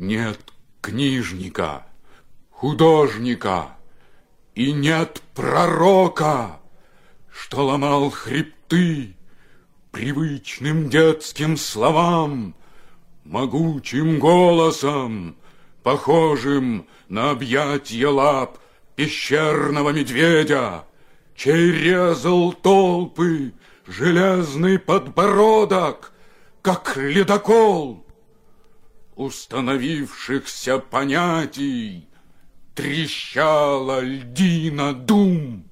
Нет книжника, художника и нет пророка, что ломал хребты привычным детским словам, могучим голосом, похожим на объятье лап пещерного медведя, чей резал толпы железный подбородок, как ледокол установившихся понятий трещала льдина дум.